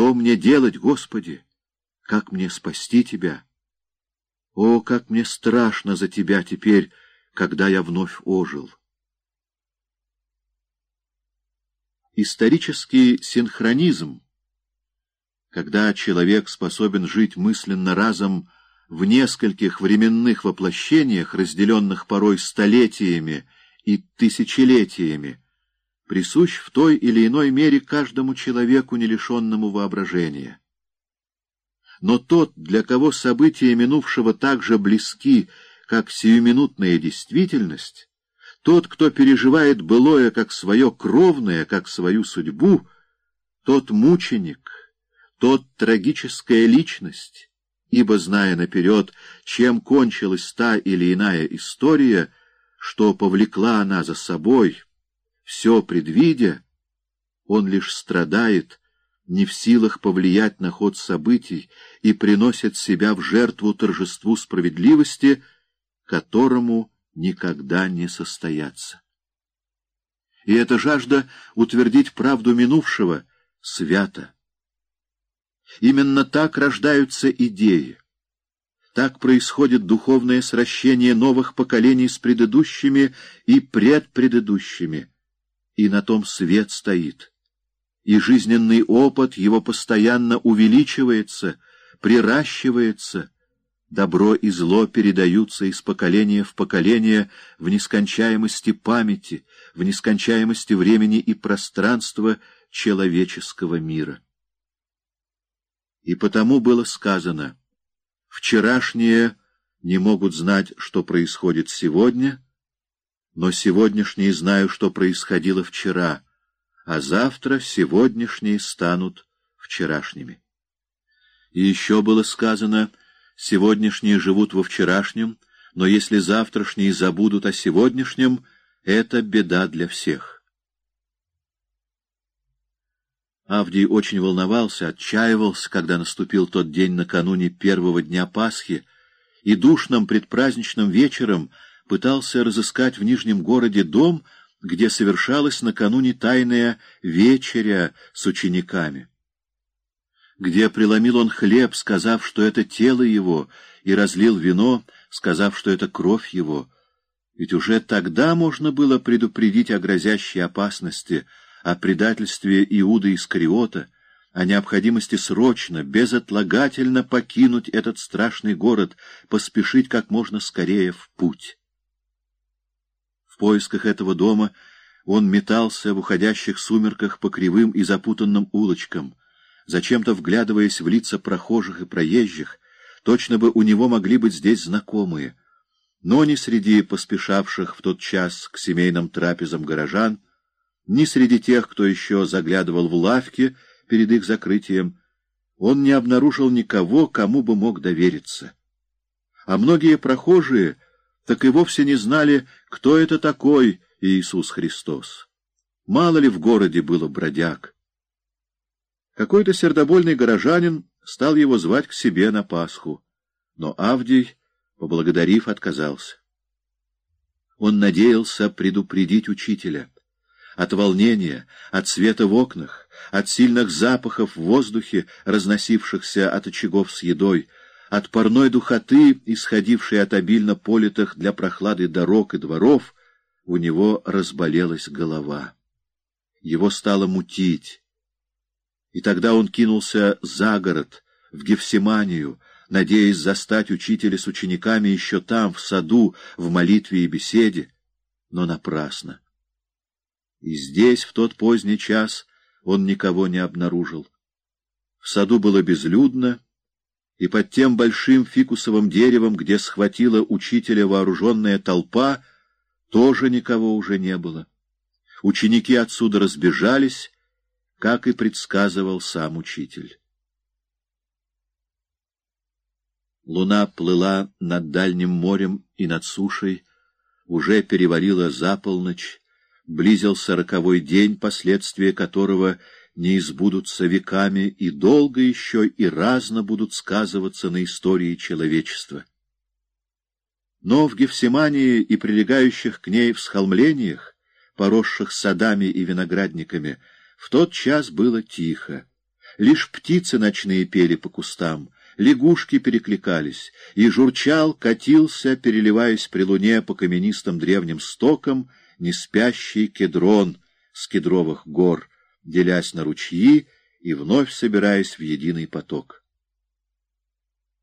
Что мне делать, Господи? Как мне спасти Тебя? О, как мне страшно за Тебя теперь, когда я вновь ожил! Исторический синхронизм, когда человек способен жить мысленно разом в нескольких временных воплощениях, разделенных порой столетиями и тысячелетиями, присущ в той или иной мере каждому человеку, не лишенному воображения. Но тот, для кого события минувшего так же близки, как сиюминутная действительность, тот, кто переживает былое как свое кровное, как свою судьбу, тот мученик, тот трагическая личность, ибо, зная наперед, чем кончилась та или иная история, что повлекла она за собой, все предвидя, он лишь страдает, не в силах повлиять на ход событий и приносит себя в жертву торжеству справедливости, которому никогда не состояться. И эта жажда утвердить правду минувшего свята. Именно так рождаются идеи. Так происходит духовное сращение новых поколений с предыдущими и предпредыдущими. И на том свет стоит. И жизненный опыт его постоянно увеличивается, приращивается, Добро и зло передаются из поколения в поколение в нескончаемости памяти, в нескончаемости времени и пространства человеческого мира. И потому было сказано, вчерашние не могут знать, что происходит сегодня, но сегодняшние знают, что происходило вчера, а завтра сегодняшние станут вчерашними. И еще было сказано, Сегодняшние живут во вчерашнем, но если завтрашние забудут о сегодняшнем, это беда для всех. Авдий очень волновался, отчаивался, когда наступил тот день накануне первого дня Пасхи, и душным предпраздничным вечером пытался разыскать в Нижнем городе дом, где совершалась накануне тайная вечеря с учениками где преломил он хлеб, сказав, что это тело его, и разлил вино, сказав, что это кровь его. Ведь уже тогда можно было предупредить о грозящей опасности, о предательстве Иуда Искариота, о необходимости срочно, безотлагательно покинуть этот страшный город, поспешить как можно скорее в путь. Поисках этого дома он метался в уходящих сумерках по кривым и запутанным улочкам — зачем-то вглядываясь в лица прохожих и проезжих, точно бы у него могли быть здесь знакомые, но ни среди поспешавших в тот час к семейным трапезам горожан, ни среди тех, кто еще заглядывал в лавки перед их закрытием, он не обнаружил никого, кому бы мог довериться. А многие прохожие так и вовсе не знали, кто это такой Иисус Христос. Мало ли в городе было бродяг. Какой-то сердобольный горожанин стал его звать к себе на Пасху, но Авдий, поблагодарив, отказался. Он надеялся предупредить учителя. От волнения, от света в окнах, от сильных запахов в воздухе, разносившихся от очагов с едой, от парной духоты, исходившей от обильно политых для прохлады дорог и дворов, у него разболелась голова. Его стало мутить, и тогда он кинулся за город, в Гефсиманию, надеясь застать учителя с учениками еще там, в саду, в молитве и беседе, но напрасно. И здесь, в тот поздний час, он никого не обнаружил. В саду было безлюдно, и под тем большим фикусовым деревом, где схватила учителя вооруженная толпа, тоже никого уже не было. Ученики отсюда разбежались, как и предсказывал сам учитель. Луна плыла над дальним морем и над сушей, уже перевалила за полночь, близился роковой день, последствия которого не избудутся веками и долго еще и разно будут сказываться на истории человечества. Но в Гефсимании и прилегающих к ней всхолмлениях, поросших садами и виноградниками, в тот час было тихо. Лишь птицы ночные пели по кустам, лягушки перекликались, и журчал, катился, переливаясь при луне по каменистым древним стокам, неспящий кедрон с кедровых гор, делясь на ручьи и вновь собираясь в единый поток.